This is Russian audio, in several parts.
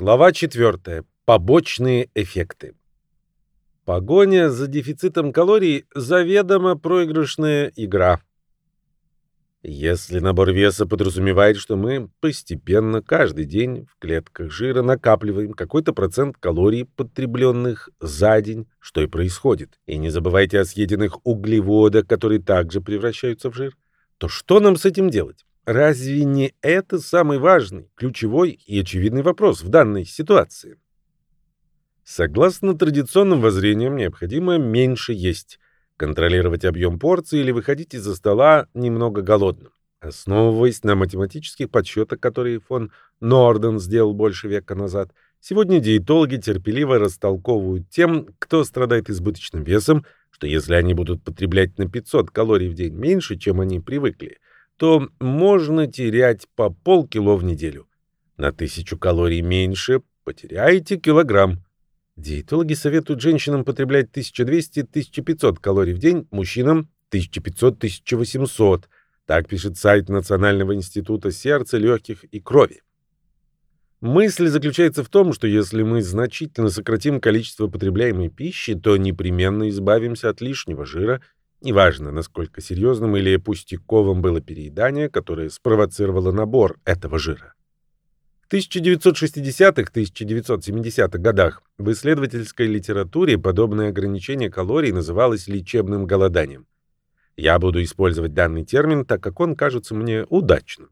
Глава 4. Побочные эффекты. Погоня за дефицитом калорий – заведомо проигрышная игра. Если набор веса подразумевает, что мы постепенно каждый день в клетках жира накапливаем какой-то процент калорий, потребленных за день, что и происходит, и не забывайте о съеденных углеводах, которые также превращаются в жир, то что нам с этим делать? Разве не это самый важный, ключевой и очевидный вопрос в данной ситуации? Согласно традиционным воззрениям, необходимо меньше есть, контролировать объем порций или выходить из-за стола немного голодным. Основываясь на математических подсчетах, которые фон Норден сделал больше века назад, сегодня диетологи терпеливо растолковывают тем, кто страдает избыточным весом, что если они будут потреблять на 500 калорий в день меньше, чем они привыкли – то можно терять по полкило в неделю. На тысячу калорий меньше потеряете килограмм. Диетологи советуют женщинам потреблять 1200-1500 калорий в день, мужчинам 1500-1800. Так пишет сайт Национального института сердца, легких и крови. Мысль заключается в том, что если мы значительно сократим количество потребляемой пищи, то непременно избавимся от лишнего жира Неважно, насколько серьезным или пустяковым было переедание, которое спровоцировало набор этого жира. В 1960-1970-х годах в исследовательской литературе подобное ограничение калорий называлось лечебным голоданием. Я буду использовать данный термин, так как он кажется мне удачным.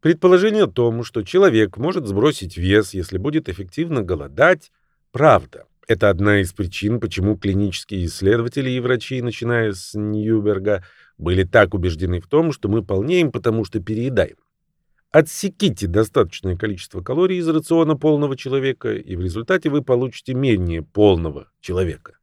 Предположение о том, что человек может сбросить вес, если будет эффективно голодать, правда. Это одна из причин, почему клинические исследователи и врачи, начиная с Ньюберга, были так убеждены в том, что мы полнеем, потому что переедаем. Отсеките достаточное количество калорий из рациона полного человека, и в результате вы получите менее полного человека.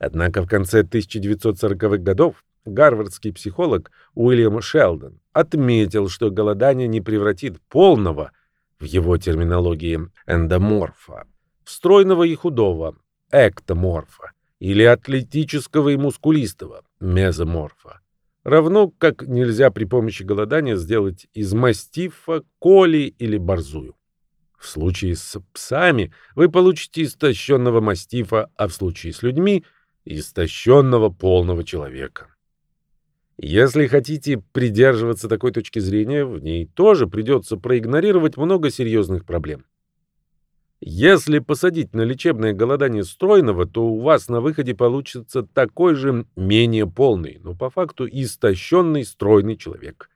Однако в конце 1940-х годов гарвардский психолог Уильям Шелдон отметил, что голодание не превратит полного, в его терминологии, эндоморфа стройного и худого, эктоморфа, или атлетического и мускулистого, мезоморфа. Равно как нельзя при помощи голодания сделать из мастифа, коли или борзую. В случае с псами вы получите истощенного мастифа, а в случае с людьми – истощенного полного человека. Если хотите придерживаться такой точки зрения, в ней тоже придется проигнорировать много серьезных проблем. Если посадить на лечебное голодание стройного, то у вас на выходе получится такой же менее полный, но по факту истощенный стройный человек.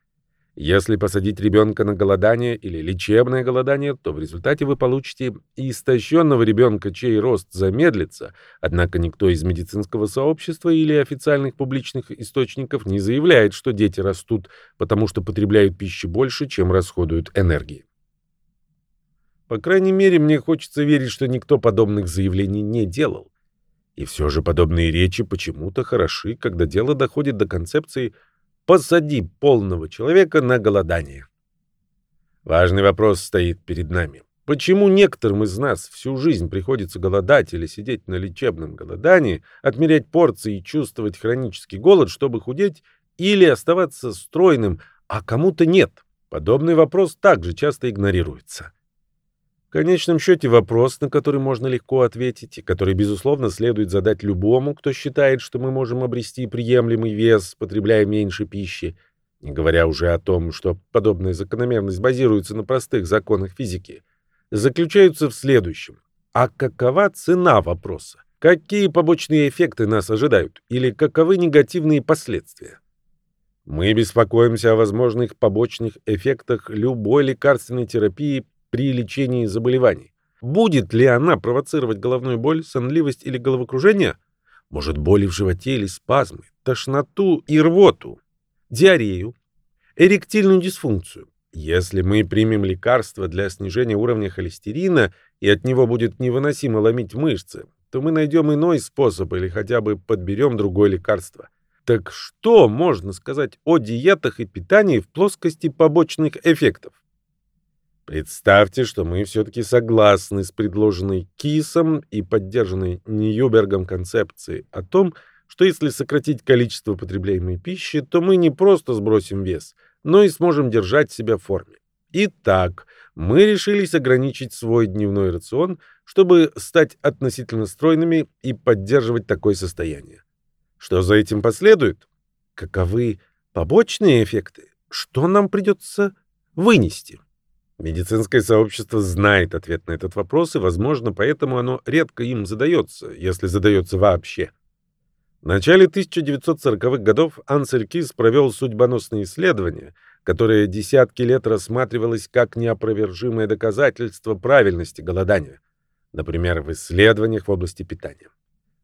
Если посадить ребенка на голодание или лечебное голодание, то в результате вы получите истощенного ребенка, чей рост замедлится, однако никто из медицинского сообщества или официальных публичных источников не заявляет, что дети растут, потому что потребляют пищи больше, чем расходуют энергии. По крайней мере, мне хочется верить, что никто подобных заявлений не делал. И все же подобные речи почему-то хороши, когда дело доходит до концепции «посади полного человека на голодание». Важный вопрос стоит перед нами. Почему некоторым из нас всю жизнь приходится голодать или сидеть на лечебном голодании, отмерять порции и чувствовать хронический голод, чтобы худеть, или оставаться стройным, а кому-то нет? Подобный вопрос также часто игнорируется. В конечном счете вопрос, на который можно легко ответить, и который, безусловно, следует задать любому, кто считает, что мы можем обрести приемлемый вес, потребляя меньше пищи, не говоря уже о том, что подобная закономерность базируется на простых законах физики, заключается в следующем. А какова цена вопроса? Какие побочные эффекты нас ожидают? Или каковы негативные последствия? Мы беспокоимся о возможных побочных эффектах любой лекарственной терапии при лечении заболеваний. Будет ли она провоцировать головную боль, сонливость или головокружение? Может, боли в животе или спазмы, тошноту и рвоту, диарею, эректильную дисфункцию. Если мы примем лекарство для снижения уровня холестерина, и от него будет невыносимо ломить мышцы, то мы найдем иной способ или хотя бы подберем другое лекарство. Так что можно сказать о диетах и питании в плоскости побочных эффектов? Представьте, что мы все-таки согласны с предложенной Кисом и поддержанной Ньюбергом концепцией о том, что если сократить количество потребляемой пищи, то мы не просто сбросим вес, но и сможем держать себя в форме. Итак, мы решились ограничить свой дневной рацион, чтобы стать относительно стройными и поддерживать такое состояние. Что за этим последует? Каковы побочные эффекты? Что нам придется вынести? Медицинское сообщество знает ответ на этот вопрос, и, возможно, поэтому оно редко им задается, если задается вообще. В начале 1940-х годов Ансель Кис провел судьбоносные исследования, которое десятки лет рассматривалось как неопровержимое доказательство правильности голодания, например, в исследованиях в области питания.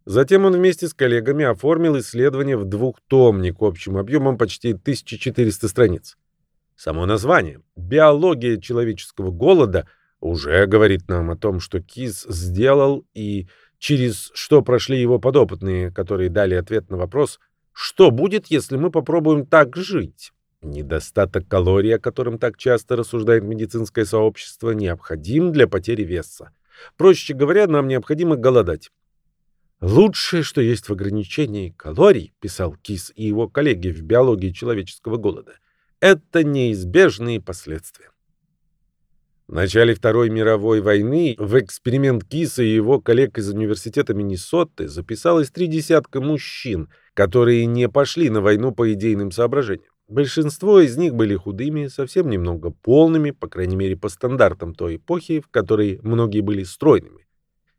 Затем он вместе с коллегами оформил исследование в двухтомник общим объемом почти 1400 страниц. Само название «Биология человеческого голода» уже говорит нам о том, что Кис сделал и через что прошли его подопытные, которые дали ответ на вопрос «Что будет, если мы попробуем так жить?» Недостаток калорий, о котором так часто рассуждает медицинское сообщество, необходим для потери веса. Проще говоря, нам необходимо голодать. Лучшее, что есть в ограничении калорий, писал Кис и его коллеги в биологии человеческого голода, это неизбежные последствия. В начале Второй мировой войны в эксперимент Киса и его коллег из университета Миннесоты записалось три десятка мужчин, которые не пошли на войну по идейным соображениям. Большинство из них были худыми, совсем немного полными, по крайней мере по стандартам той эпохи, в которой многие были стройными.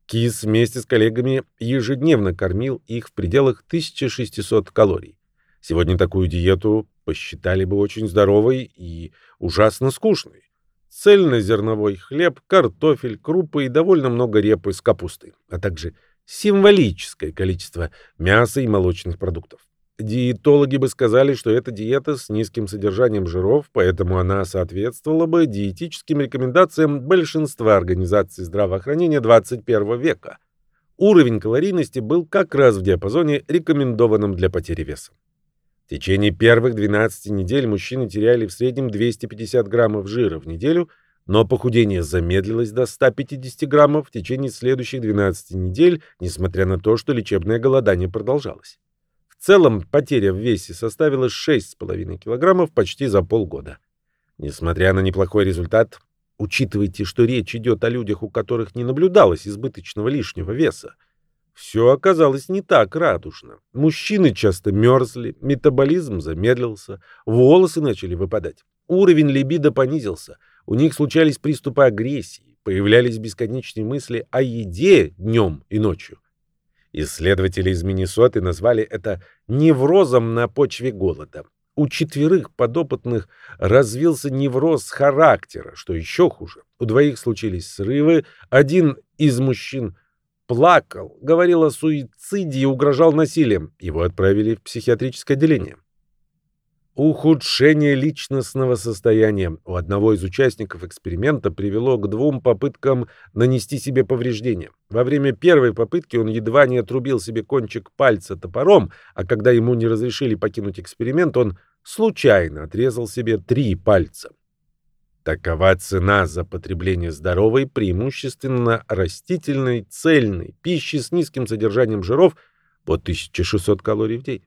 Кис вместе с коллегами ежедневно кормил их в пределах 1600 калорий. Сегодня такую диету посчитали бы очень здоровой и ужасно скучной. Цельнозерновой хлеб, картофель, крупы и довольно много репы с капустой, а также символическое количество мяса и молочных продуктов. Диетологи бы сказали, что это диета с низким содержанием жиров, поэтому она соответствовала бы диетическим рекомендациям большинства организаций здравоохранения 21 века. Уровень калорийности был как раз в диапазоне, рекомендованном для потери веса. В течение первых 12 недель мужчины теряли в среднем 250 граммов жира в неделю, но похудение замедлилось до 150 граммов в течение следующих 12 недель, несмотря на то, что лечебное голодание продолжалось. В целом потеря в весе составила 6,5 килограммов почти за полгода. Несмотря на неплохой результат, учитывайте, что речь идет о людях, у которых не наблюдалось избыточного лишнего веса, все оказалось не так радужно. Мужчины часто мерзли, метаболизм замедлился, волосы начали выпадать. Уровень либидо понизился, у них случались приступы агрессии, появлялись бесконечные мысли о еде днем и ночью. Исследователи из Миннесоты назвали это неврозом на почве голода. У четверых подопытных развился невроз характера, что еще хуже. У двоих случились срывы, один из мужчин плакал, говорил о суициде и угрожал насилием. Его отправили в психиатрическое отделение. Ухудшение личностного состояния у одного из участников эксперимента привело к двум попыткам нанести себе повреждения. Во время первой попытки он едва не отрубил себе кончик пальца топором, а когда ему не разрешили покинуть эксперимент, он случайно отрезал себе три пальца. Такова цена за потребление здоровой, преимущественно растительной, цельной пищи с низким содержанием жиров по 1600 калорий в день.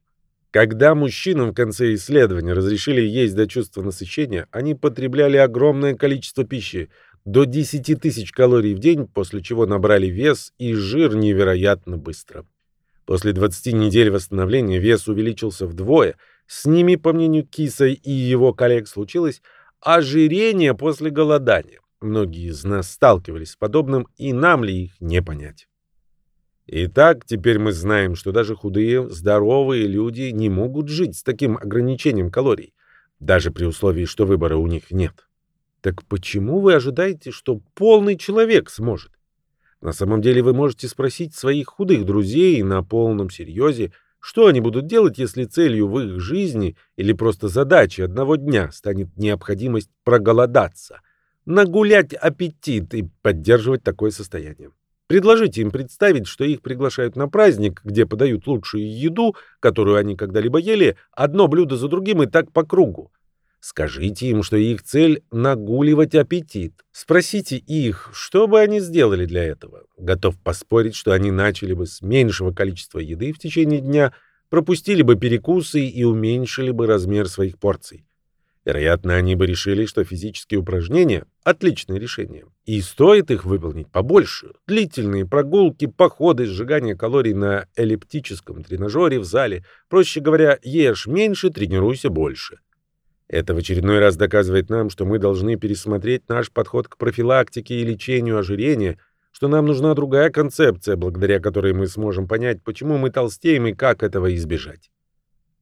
Когда мужчинам в конце исследования разрешили есть до чувства насыщения, они потребляли огромное количество пищи, до 10 тысяч калорий в день, после чего набрали вес и жир невероятно быстро. После 20 недель восстановления вес увеличился вдвое. С ними, по мнению Киса и его коллег, случилось ожирение после голодания. Многие из нас сталкивались с подобным, и нам ли их не понять. Итак, теперь мы знаем, что даже худые, здоровые люди не могут жить с таким ограничением калорий, даже при условии, что выбора у них нет. Так почему вы ожидаете, что полный человек сможет? На самом деле вы можете спросить своих худых друзей на полном серьезе, что они будут делать, если целью в их жизни или просто задачей одного дня станет необходимость проголодаться, нагулять аппетит и поддерживать такое состояние? Предложите им представить, что их приглашают на праздник, где подают лучшую еду, которую они когда-либо ели, одно блюдо за другим и так по кругу. Скажите им, что их цель — нагуливать аппетит. Спросите их, что бы они сделали для этого. Готов поспорить, что они начали бы с меньшего количества еды в течение дня, пропустили бы перекусы и уменьшили бы размер своих порций. Вероятно, они бы решили, что физические упражнения – отличное решение. И стоит их выполнить побольше. Длительные прогулки, походы, сжигание калорий на эллиптическом тренажере в зале. Проще говоря, ешь меньше, тренируйся больше. Это в очередной раз доказывает нам, что мы должны пересмотреть наш подход к профилактике и лечению ожирения, что нам нужна другая концепция, благодаря которой мы сможем понять, почему мы толстеем и как этого избежать.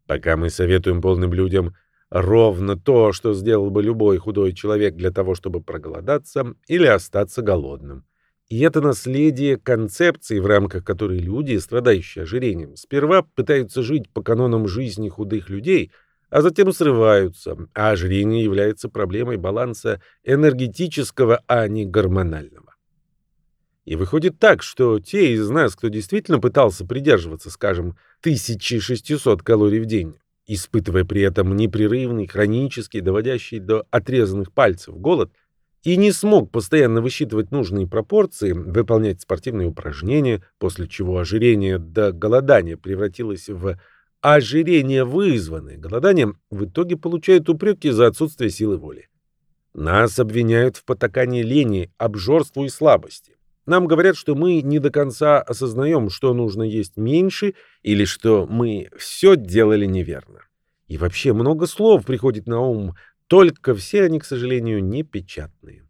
Пока мы советуем полным людям ровно то, что сделал бы любой худой человек для того, чтобы проголодаться или остаться голодным. И это наследие концепции, в рамках которой люди, страдающие ожирением, сперва пытаются жить по канонам жизни худых людей – а затем срываются, а ожирение является проблемой баланса энергетического, а не гормонального. И выходит так, что те из нас, кто действительно пытался придерживаться, скажем, 1600 калорий в день, испытывая при этом непрерывный, хронический, доводящий до отрезанных пальцев голод, и не смог постоянно высчитывать нужные пропорции, выполнять спортивные упражнения, после чего ожирение до голодания превратилось в ожирение, вызванное голоданием, в итоге получают упреки за отсутствие силы воли. Нас обвиняют в потакании лени, обжорству и слабости. Нам говорят, что мы не до конца осознаем, что нужно есть меньше, или что мы все делали неверно. И вообще много слов приходит на ум, только все они, к сожалению, не печатные.